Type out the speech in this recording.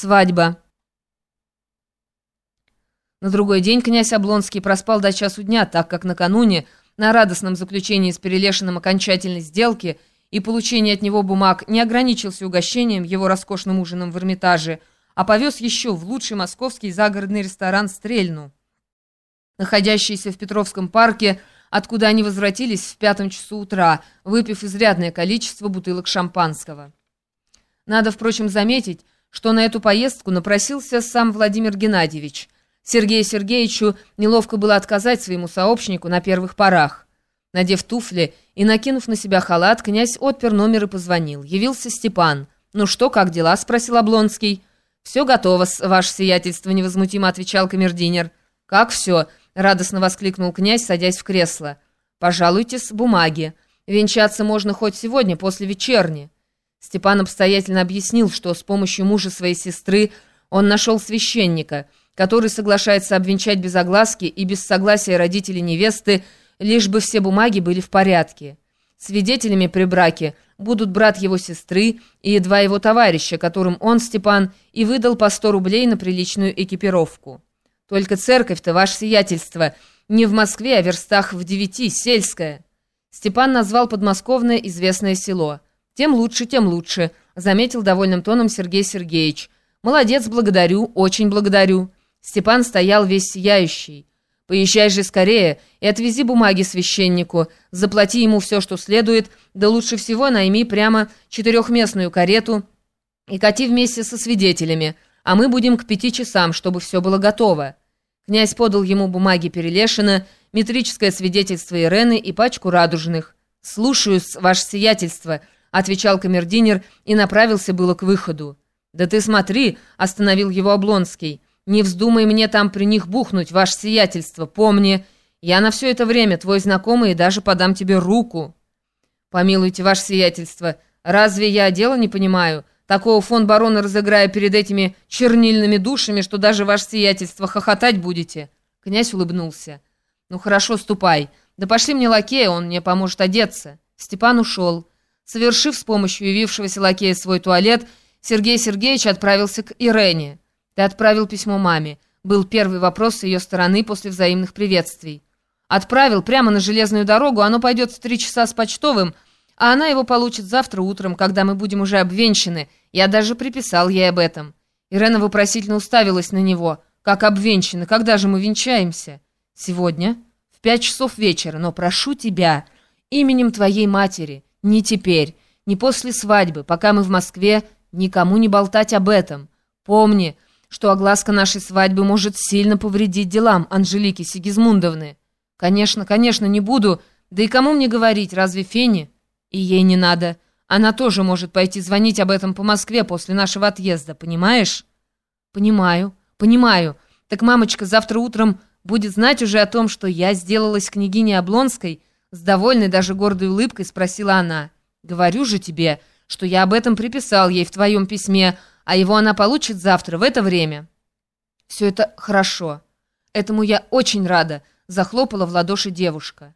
Свадьба. На другой день князь Облонский проспал до часу дня, так как накануне, на радостном заключении с Перелешиным окончательной сделки и получении от него бумаг, не ограничился угощением его роскошным ужином в Эрмитаже, а повез еще в лучший московский загородный ресторан «Стрельну», находящийся в Петровском парке, откуда они возвратились в пятом часу утра, выпив изрядное количество бутылок шампанского. Надо, впрочем, заметить, что на эту поездку напросился сам Владимир Геннадьевич – Сергею Сергеевичу неловко было отказать своему сообщнику на первых порах. Надев туфли и накинув на себя халат, князь отпер номер и позвонил. Явился Степан. «Ну что, как дела?» — спросил Облонский. «Все готово, ваше сиятельство», — невозмутимо отвечал камердинер. «Как все?» — радостно воскликнул князь, садясь в кресло. «Пожалуйте с бумаги. Венчаться можно хоть сегодня, после вечерни». Степан обстоятельно объяснил, что с помощью мужа своей сестры он нашел священника — который соглашается обвенчать без огласки и без согласия родителей невесты, лишь бы все бумаги были в порядке. Свидетелями при браке будут брат его сестры и два его товарища, которым он, Степан, и выдал по сто рублей на приличную экипировку. Только церковь-то, ваше сиятельство, не в Москве, а в верстах в девяти, сельская. Степан назвал подмосковное известное село. «Тем лучше, тем лучше», — заметил довольным тоном Сергей Сергеевич. «Молодец, благодарю, очень благодарю». Степан стоял весь сияющий. «Поезжай же скорее и отвези бумаги священнику, заплати ему все, что следует, да лучше всего найми прямо четырехместную карету и кати вместе со свидетелями, а мы будем к пяти часам, чтобы все было готово». Князь подал ему бумаги Перелешина, метрическое свидетельство Ирены и пачку радужных. «Слушаюсь, ваше сиятельство», — отвечал камердинер и направился было к выходу. «Да ты смотри», — остановил его Облонский, — не вздумай мне там при них бухнуть, ваше сиятельство. Помни, я на все это время твой знакомый и даже подам тебе руку. Помилуйте, ваше сиятельство, разве я дело не понимаю? Такого фон барона разыграя перед этими чернильными душами, что даже ваше сиятельство хохотать будете. Князь улыбнулся. Ну хорошо, ступай. Да пошли мне лакея, он мне поможет одеться. Степан ушел. Совершив с помощью явившегося лакея свой туалет, Сергей Сергеевич отправился к Ирене. «Ты отправил письмо маме», — был первый вопрос с ее стороны после взаимных приветствий. «Отправил прямо на железную дорогу, оно пойдет в три часа с почтовым, а она его получит завтра утром, когда мы будем уже обвенчаны. Я даже приписал ей об этом». Ирена вопросительно уставилась на него. «Как обвенчаны? Когда же мы венчаемся?» «Сегодня, в пять часов вечера, но прошу тебя, именем твоей матери, не теперь, не после свадьбы, пока мы в Москве, никому не болтать об этом. Помни, что огласка нашей свадьбы может сильно повредить делам Анжелики Сигизмундовны. Конечно, конечно, не буду. Да и кому мне говорить, разве Фене? И ей не надо. Она тоже может пойти звонить об этом по Москве после нашего отъезда, понимаешь? Понимаю, понимаю. Так мамочка завтра утром будет знать уже о том, что я сделалась княгиней Облонской, с довольной даже гордой улыбкой спросила она. Говорю же тебе, что я об этом приписал ей в твоем письме, а его она получит завтра в это время. Все это хорошо. Этому я очень рада, захлопала в ладоши девушка.